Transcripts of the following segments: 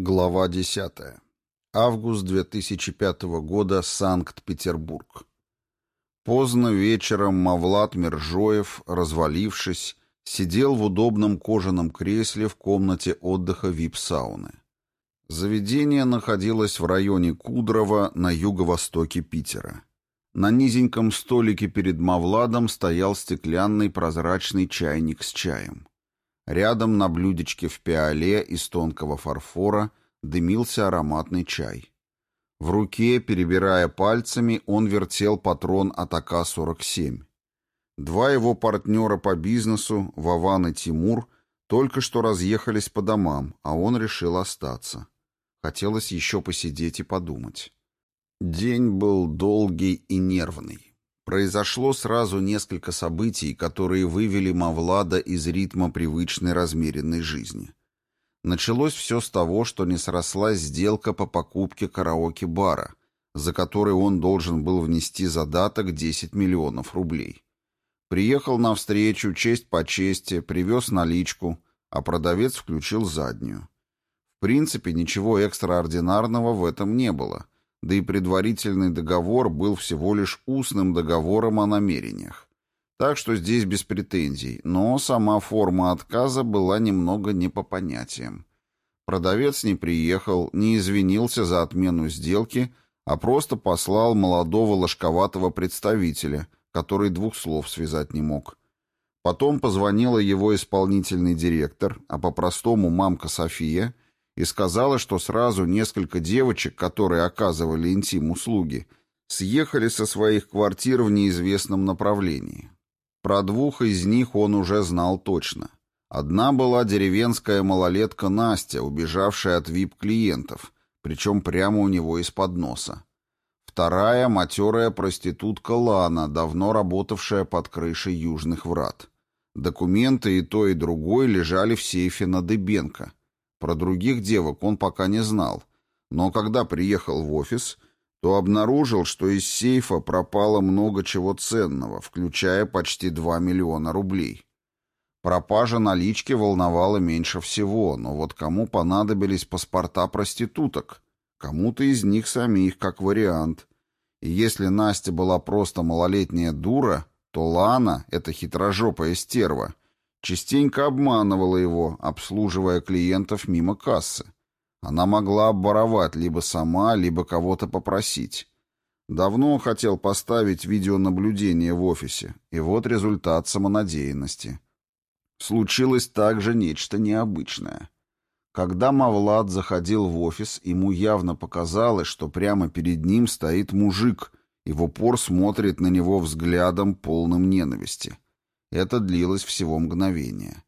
Глава 10. Август 2005 года. Санкт-Петербург. Поздно вечером Мавлад Мержоев, развалившись, сидел в удобном кожаном кресле в комнате отдыха вип-сауны. Заведение находилось в районе Кудрово на юго-востоке Питера. На низеньком столике перед Мавладом стоял стеклянный прозрачный чайник с чаем. Рядом на блюдечке в пиале из тонкого фарфора дымился ароматный чай. В руке, перебирая пальцами, он вертел патрон от АК-47. Два его партнера по бизнесу, Вован и Тимур, только что разъехались по домам, а он решил остаться. Хотелось еще посидеть и подумать. День был долгий и нервный. Произошло сразу несколько событий, которые вывели Мавлада из ритма привычной размеренной жизни. Началось все с того, что не срослась сделка по покупке караоке-бара, за который он должен был внести задаток 10 миллионов рублей. Приехал на встречу, честь по чести, привез наличку, а продавец включил заднюю. В принципе, ничего экстраординарного в этом не было – да и предварительный договор был всего лишь устным договором о намерениях. Так что здесь без претензий, но сама форма отказа была немного не по понятиям. Продавец не приехал, не извинился за отмену сделки, а просто послал молодого ложковатого представителя, который двух слов связать не мог. Потом позвонила его исполнительный директор, а по-простому мамка София — и сказала, что сразу несколько девочек, которые оказывали интим-услуги, съехали со своих квартир в неизвестном направлении. Про двух из них он уже знал точно. Одна была деревенская малолетка Настя, убежавшая от вип-клиентов, причем прямо у него из-под носа. Вторая — матерая проститутка Лана, давно работавшая под крышей Южных Врат. Документы и то, и другое лежали в сейфе на Дыбенко — про других девок он пока не знал, но когда приехал в офис, то обнаружил, что из сейфа пропало много чего ценного, включая почти 2 миллиона рублей. Пропажа налички волновала меньше всего, но вот кому понадобились паспорта проституток? Кому-то из них самих, как вариант. И если Настя была просто малолетняя дура, то Лана — это хитрожопая стерва — частенько обманывала его, обслуживая клиентов мимо кассы. Она могла обворовать либо сама, либо кого-то попросить. Давно хотел поставить видеонаблюдение в офисе, и вот результат самонадеянности. Случилось также нечто необычное. Когда Мавлад заходил в офис, ему явно показалось, что прямо перед ним стоит мужик и в упор смотрит на него взглядом полным ненависти. Это длилось всего мгновение.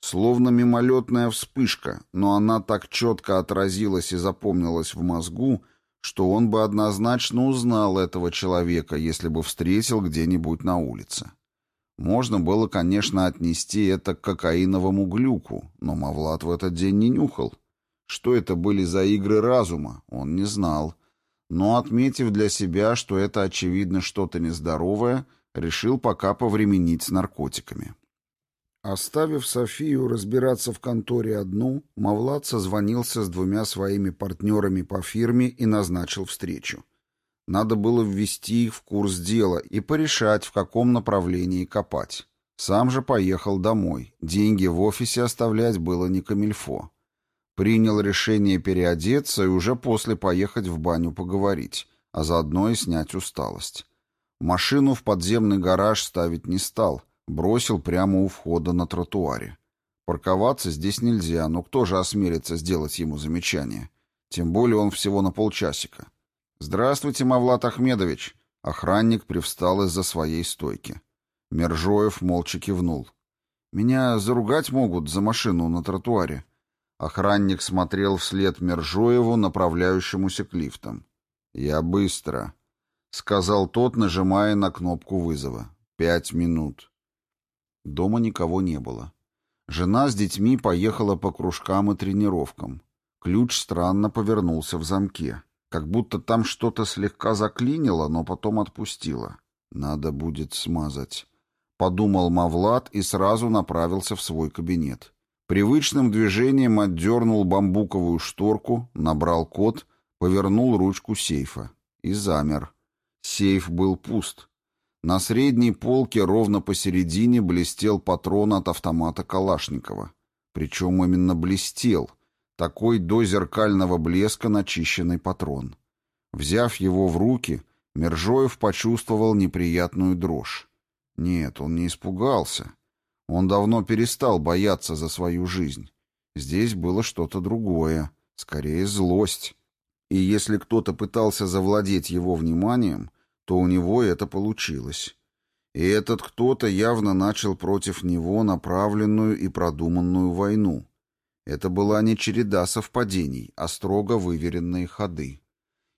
Словно мимолетная вспышка, но она так четко отразилась и запомнилась в мозгу, что он бы однозначно узнал этого человека, если бы встретил где-нибудь на улице. Можно было, конечно, отнести это к кокаиновому глюку, но Мавлад в этот день не нюхал. Что это были за игры разума, он не знал. Но, отметив для себя, что это, очевидно, что-то нездоровое, решил пока повременить с наркотиками. Оставив Софию разбираться в конторе одну, Мавлад созвонился с двумя своими партнерами по фирме и назначил встречу. Надо было ввести их в курс дела и порешать, в каком направлении копать. Сам же поехал домой. Деньги в офисе оставлять было не камильфо. Принял решение переодеться и уже после поехать в баню поговорить, а заодно и снять усталость. Машину в подземный гараж ставить не стал, бросил прямо у входа на тротуаре. Парковаться здесь нельзя, но кто же осмелится сделать ему замечание? Тем более он всего на полчасика. «Здравствуйте, Мавлат Ахмедович!» Охранник привстал из-за своей стойки. Мержоев молча кивнул. «Меня заругать могут за машину на тротуаре». Охранник смотрел вслед Мержоеву, направляющемуся к лифтам. «Я быстро», — сказал тот, нажимая на кнопку вызова. «Пять минут». Дома никого не было. Жена с детьми поехала по кружкам и тренировкам. Ключ странно повернулся в замке. Как будто там что-то слегка заклинило, но потом отпустило. «Надо будет смазать», — подумал Мавлад и сразу направился в свой кабинет. Привычным движением отдернул бамбуковую шторку, набрал код, повернул ручку сейфа и замер. Сейф был пуст. На средней полке ровно посередине блестел патрон от автомата Калашникова. Причем именно блестел. Такой до зеркального блеска начищенный патрон. Взяв его в руки, Мержоев почувствовал неприятную дрожь. Нет, он не испугался. Он давно перестал бояться за свою жизнь. Здесь было что-то другое, скорее злость. И если кто-то пытался завладеть его вниманием, то у него это получилось. И этот кто-то явно начал против него направленную и продуманную войну. Это была не череда совпадений, а строго выверенные ходы.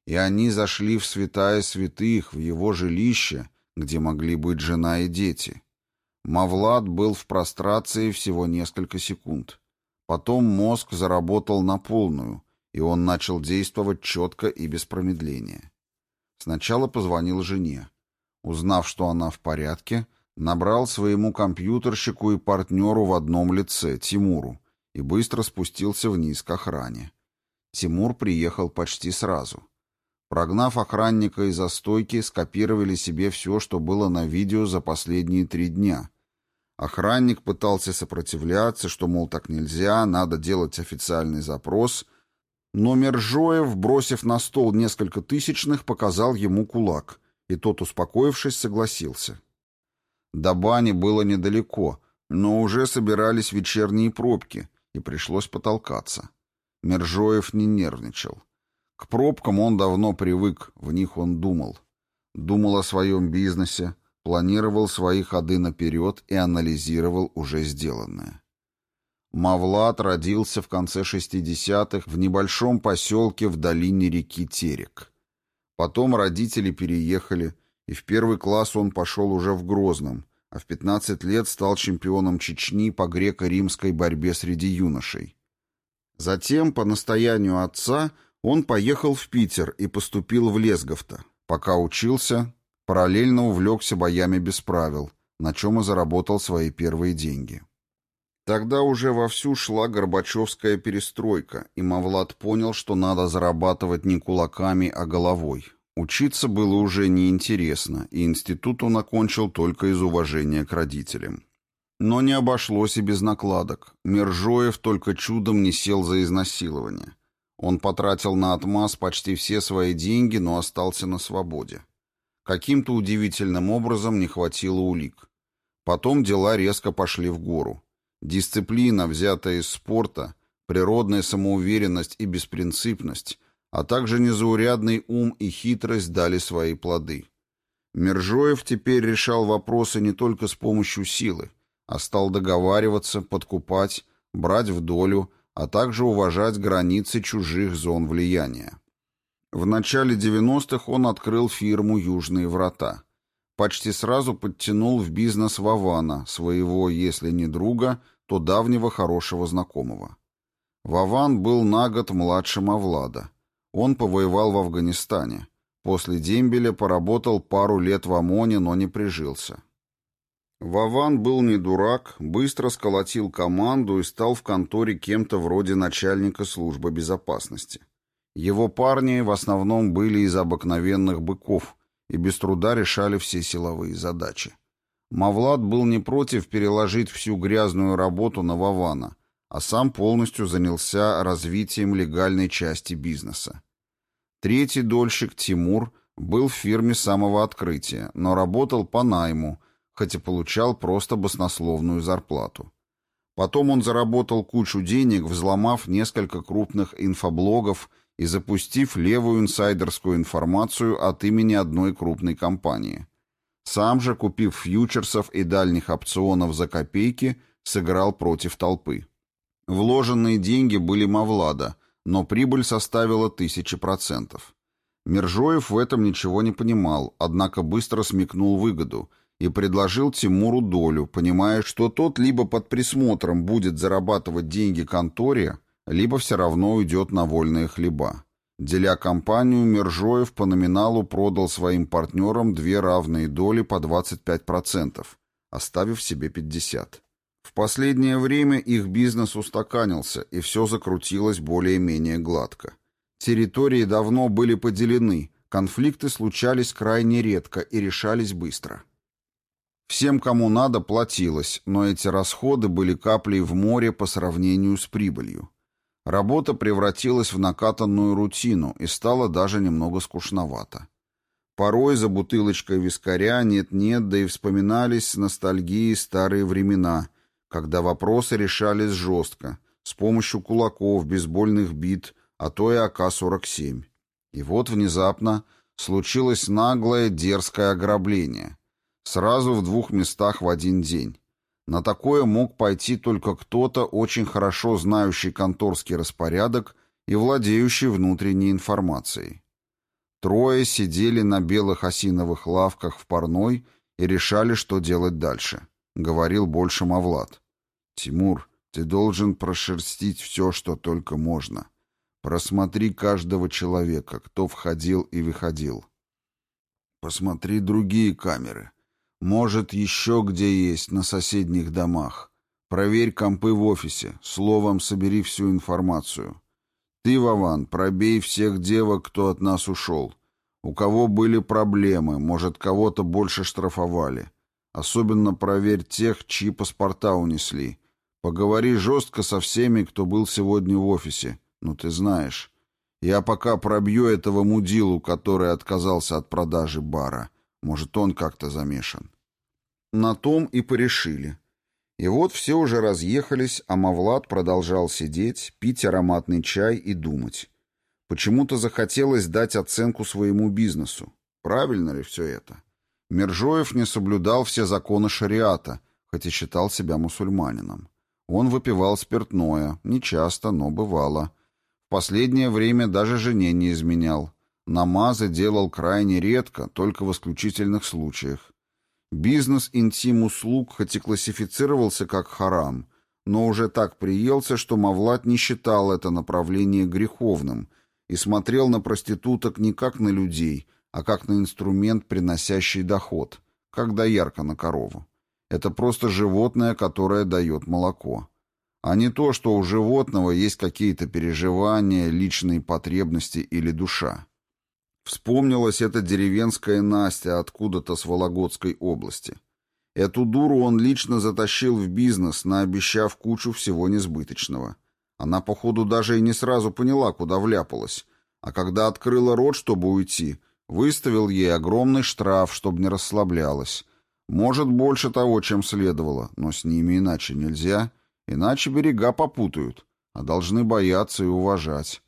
И они зашли в святая святых, в его жилище, где могли быть жена и дети. Мавлад был в прострации всего несколько секунд. Потом мозг заработал на полную, и он начал действовать четко и без промедления. Сначала позвонил жене. Узнав, что она в порядке, набрал своему компьютерщику и партнеру в одном лице, Тимуру, и быстро спустился вниз к охране. Тимур приехал почти сразу. Прогнав охранника из-за стойки, скопировали себе все, что было на видео за последние три дня. Охранник пытался сопротивляться, что, мол, так нельзя, надо делать официальный запрос, но Мержоев, бросив на стол несколько тысячных, показал ему кулак, и тот, успокоившись, согласился. До бани было недалеко, но уже собирались вечерние пробки, и пришлось потолкаться. Мержоев не нервничал. К пробкам он давно привык, в них он думал. Думал о своем бизнесе, планировал свои ходы наперед и анализировал уже сделанное. Мавлад родился в конце 60-х в небольшом поселке в долине реки Терек. Потом родители переехали, и в первый класс он пошел уже в Грозном, а в 15 лет стал чемпионом Чечни по греко-римской борьбе среди юношей. Затем, по настоянию отца, он поехал в Питер и поступил в Лесговто. Пока учился, параллельно увлекся боями без правил, на чем и заработал свои первые деньги. Тогда уже вовсю шла Горбачевская перестройка, и Мавлад понял, что надо зарабатывать не кулаками, а головой. Учиться было уже неинтересно, и институт он окончил только из уважения к родителям. Но не обошлось и без накладок. Мержоев только чудом не сел за изнасилование. Он потратил на отмаз почти все свои деньги, но остался на свободе. Каким-то удивительным образом не хватило улик. Потом дела резко пошли в гору. Дисциплина, взятая из спорта, природная самоуверенность и беспринципность, а также незаурядный ум и хитрость дали свои плоды. Мержоев теперь решал вопросы не только с помощью силы, а стал договариваться, подкупать, брать в долю, а также уважать границы чужих зон влияния. В начале 90-х он открыл фирму «Южные врата». Почти сразу подтянул в бизнес Вавана, своего, если не друга, то давнего хорошего знакомого. Вован был на год младше Мавлада. Он повоевал в Афганистане. После дембеля поработал пару лет в ОМОНе, но не прижился. Вован был не дурак, быстро сколотил команду и стал в конторе кем-то вроде начальника службы безопасности. Его парни в основном были из обыкновенных быков и без труда решали все силовые задачи. Мавлад был не против переложить всю грязную работу на Вована, а сам полностью занялся развитием легальной части бизнеса. Третий дольщик, Тимур, был в фирме самого открытия, но работал по найму, хотя получал просто баснословную зарплату. Потом он заработал кучу денег, взломав несколько крупных инфоблогов и запустив левую инсайдерскую информацию от имени одной крупной компании – сам же, купив фьючерсов и дальних опционов за копейки, сыграл против толпы. Вложенные деньги были Мавлада, но прибыль составила тысячи процентов. Мержоев в этом ничего не понимал, однако быстро смекнул выгоду и предложил Тимуру долю, понимая, что тот либо под присмотром будет зарабатывать деньги конторе, либо все равно уйдет на вольные хлеба. Деля компанию, Мержоев по номиналу продал своим партнерам две равные доли по 25%, оставив себе 50%. В последнее время их бизнес устаканился, и все закрутилось более-менее гладко. Территории давно были поделены, конфликты случались крайне редко и решались быстро. Всем, кому надо, платилось, но эти расходы были каплей в море по сравнению с прибылью. Работа превратилась в накатанную рутину и стала даже немного скучновато. Порой за бутылочкой вискаря нет-нет, да и вспоминались с ностальгией старые времена, когда вопросы решались жестко, с помощью кулаков, бейсбольных бит, а то и АК-47. И вот внезапно случилось наглое дерзкое ограбление. Сразу в двух местах в один день. На такое мог пойти только кто-то, очень хорошо знающий конторский распорядок и владеющий внутренней информацией. Трое сидели на белых осиновых лавках в парной и решали, что делать дальше. Говорил больше Мавлад. «Тимур, ты должен прошерстить все, что только можно. Просмотри каждого человека, кто входил и выходил. Посмотри другие камеры. Может, еще где есть, на соседних домах. Проверь компы в офисе, словом, собери всю информацию. Ты, Вован, пробей всех девок, кто от нас ушел. У кого были проблемы, может, кого-то больше штрафовали. Особенно проверь тех, чьи паспорта унесли. Поговори жестко со всеми, кто был сегодня в офисе. Ну, ты знаешь. Я пока пробью этого мудилу, который отказался от продажи бара. Может, он как-то замешан. На том и порешили. И вот все уже разъехались, а Мавлад продолжал сидеть, пить ароматный чай и думать. Почему-то захотелось дать оценку своему бизнесу. Правильно ли все это? Мержоев не соблюдал все законы шариата, хоть и считал себя мусульманином. Он выпивал спиртное, не часто, но бывало. В последнее время даже жене не изменял. Намазы делал крайне редко, только в исключительных случаях. Бизнес интим-услуг хоть и классифицировался как харам, но уже так приелся, что Мавлад не считал это направление греховным – и смотрел на проституток не как на людей, а как на инструмент, приносящий доход, как доярка на корову. Это просто животное, которое дает молоко. А не то, что у животного есть какие-то переживания, личные потребности или душа. Вспомнилась эта деревенская Настя откуда-то с Вологодской области. Эту дуру он лично затащил в бизнес, наобещав кучу всего несбыточного. Она, походу, даже и не сразу поняла, куда вляпалась, а когда открыла рот, чтобы уйти, выставил ей огромный штраф, чтобы не расслаблялась. Может, больше того, чем следовало, но с ними иначе нельзя, иначе берега попутают, а должны бояться и уважать.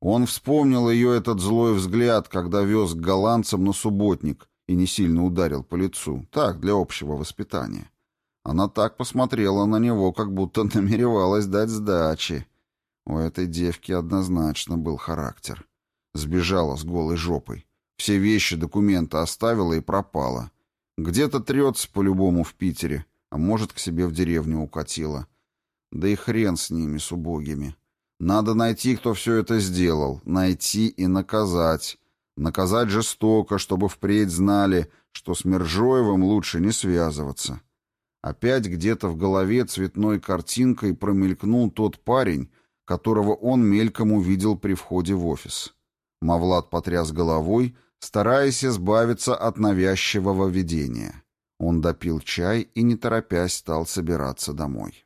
Он вспомнил ее этот злой взгляд, когда вез к голландцам на субботник и не сильно ударил по лицу, так, для общего воспитания. Она так посмотрела на него, как будто намеревалась дать сдачи. У этой девки однозначно был характер. Сбежала с голой жопой. Все вещи, документы оставила и пропала. Где-то трется по-любому в Питере, а может, к себе в деревню укатила. Да и хрен с ними, с убогими. Надо найти, кто все это сделал, найти и наказать. Наказать жестоко, чтобы впредь знали, что с Мержоевым лучше не связываться. Опять где-то в голове цветной картинкой промелькнул тот парень, которого он мельком увидел при входе в офис. Мавлад потряс головой, стараясь избавиться от навязчивого видения. Он допил чай и, не торопясь, стал собираться домой.